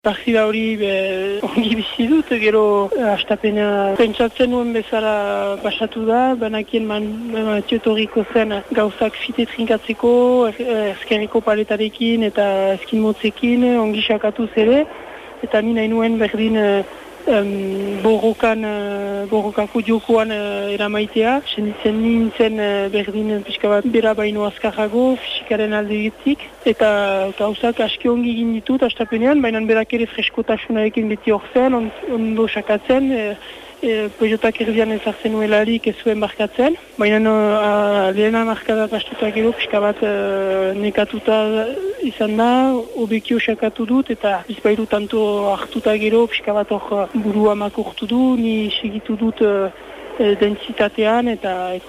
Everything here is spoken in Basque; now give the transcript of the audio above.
Partida hori be, ongi bizi dut, gero astapena pentsatzen nuen bezala basatu da, banakien man, tiotoriko zen gauzak fite trinkatzeko, ezkerriko paletarekin eta ezkin motzekin, ongi sakatu zere, eta ni nahi nuen berdin um, borrokan, borrokako jokoan uh, eramaitea. Senditzen nintzen berdin pixka bat bera baino azkarrago, fisikaren alde Eta gauzak aski ongi egin ditut, astapenean, baina berak ere freskotasunarekin beti hor zen, ondo sakatzen, e, Peugeotak erdian ezartzen nuelarik ez zuen markatzen. Baina a, lehena markada pastuta gero, pixka bat e, nekatuta izan da, obekio sakatu dut, eta bizpairu tanto hartuta gero, pixka bat hor burua makurtu du, ni segitu dut e, dentsitatean, eta ez,